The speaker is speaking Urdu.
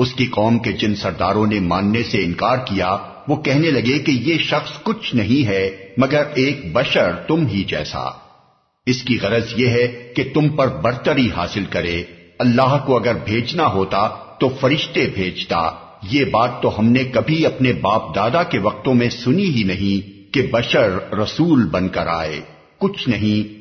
اس کی قوم کے جن سرداروں نے ماننے سے انکار کیا، وہ کہنے لگے کہ یہ شخص کچھ نہیں ہے، مگر ایک بشر تم ہی جیسا۔ اس کی غرض یہ ہے کہ تم پر برتری حاصل کرے۔ اللہ کو اگر بھیجنا ہوتا تو فرشتے بھیجتا۔ یہ بات تو ہم نے کبھی اپنے باپ دادا کے وقتوں میں سنی ہی نہیں کہ بشر رسول بن کر آئے۔ کچھ نہیں۔